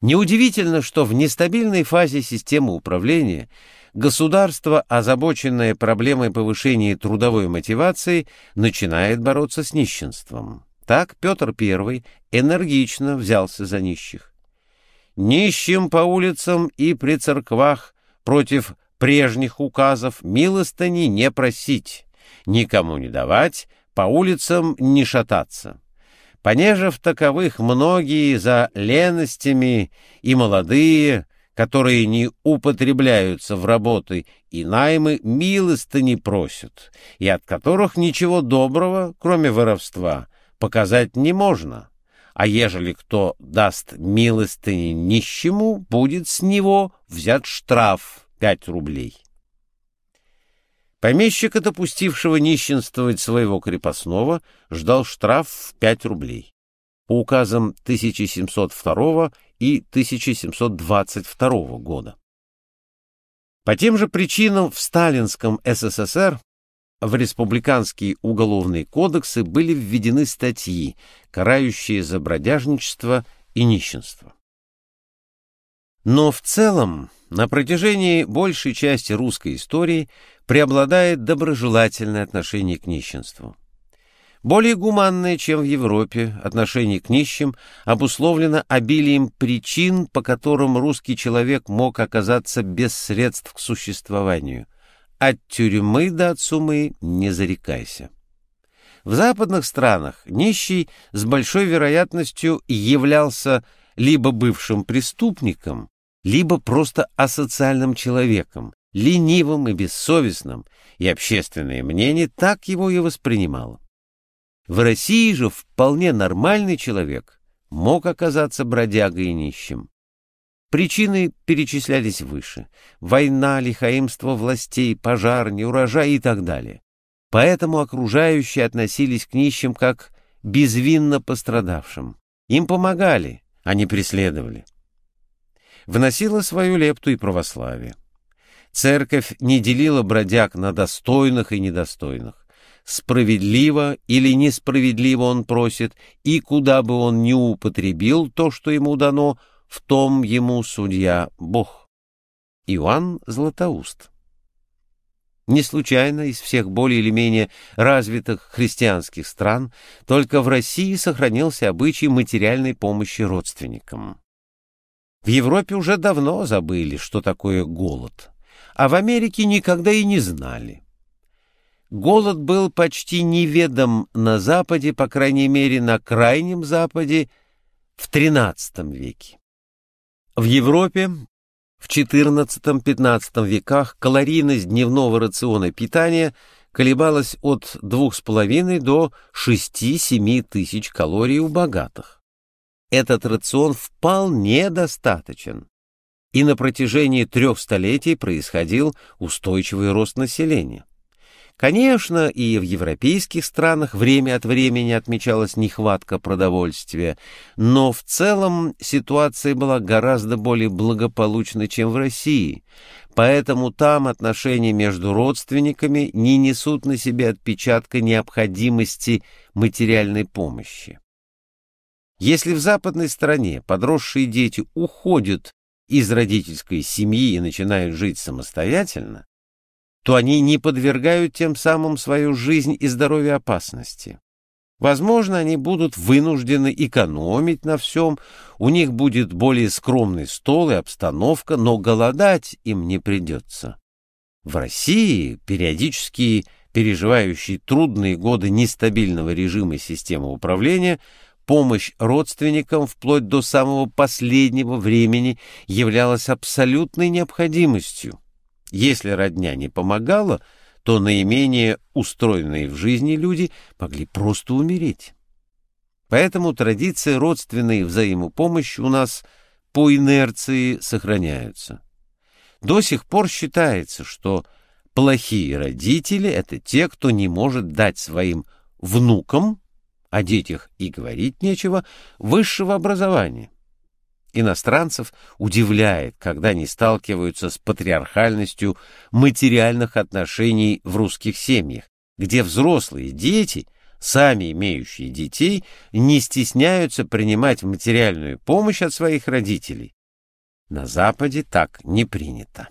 Неудивительно, что в нестабильной фазе системы управления государство, озабоченное проблемой повышения трудовой мотивации, начинает бороться с нищенством. Так Петр I энергично взялся за нищих. «Нищим по улицам и при церквах против прежних указов милостыни не просить, никому не давать, по улицам не шататься» понеже в таковых многие за леностями и молодые, которые не употребляются в работы и наймы, милостыни просят, и от которых ничего доброго, кроме воровства, показать не можно. А ежели кто даст милостыни нищему, будет с него взят штраф пять рублей. Помещика, допустившего нищенствовать своего крепостного, ждал штраф в 5 рублей. По указам 1702 и 1722 года. По тем же причинам в сталинском СССР в республиканские уголовные кодексы были введены статьи, карающие за бродяжничество и нищенство. Но в целом на протяжении большей части русской истории преобладает доброжелательное отношение к нищенству. Более гуманное, чем в Европе, отношение к нищим обусловлено обилием причин, по которым русский человек мог оказаться без средств к существованию. От тюрьмы до отсумы не зарекайся. В западных странах нищий с большой вероятностью являлся либо бывшим преступником, либо просто асоциальным человеком, ленивым и бессовестным, и общественное мнение так его и воспринимало. В России же вполне нормальный человек мог оказаться бродягой и нищим. Причины перечислялись выше. Война, лихаимство властей, пожар, неурожай и так далее. Поэтому окружающие относились к нищим как безвинно пострадавшим. Им помогали, не преследовали. Вносила свою лепту и православие. Церковь не делила бродяг на достойных и недостойных. Справедливо или несправедливо он просит, и куда бы он ни употребил то, что ему дано, в том ему судья Бог. Иоанн Златоуст не случайно из всех более или менее развитых христианских стран только в России сохранился обычай материальной помощи родственникам. В Европе уже давно забыли, что такое голод а в Америке никогда и не знали. Голод был почти неведом на Западе, по крайней мере, на Крайнем Западе в XIII веке. В Европе в XIV-XV веках калорийность дневного рациона питания колебалась от 2,5 до 6-7 тысяч калорий у богатых. Этот рацион вполне достаточен и на протяжении трех столетий происходил устойчивый рост населения. Конечно, и в европейских странах время от времени отмечалась нехватка продовольствия, но в целом ситуация была гораздо более благополучной, чем в России, поэтому там отношения между родственниками не несут на себе отпечатка необходимости материальной помощи. Если в западной стране подросшие дети уходят из родительской семьи и начинают жить самостоятельно, то они не подвергают тем самым свою жизнь и здоровье опасности. Возможно, они будут вынуждены экономить на всем, у них будет более скромный стол и обстановка, но голодать им не придется. В России, периодически переживающей трудные годы нестабильного режима системы управления, помощь родственникам вплоть до самого последнего времени являлась абсолютной необходимостью. Если родня не помогала, то наименее устроенные в жизни люди могли просто умереть. Поэтому традиции родственной взаимопомощи у нас по инерции сохраняются. До сих пор считается, что плохие родители — это те, кто не может дать своим внукам о детях и говорить нечего, высшего образования. Иностранцев удивляет, когда они сталкиваются с патриархальностью материальных отношений в русских семьях, где взрослые дети сами имеющие детей, не стесняются принимать материальную помощь от своих родителей. На Западе так не принято.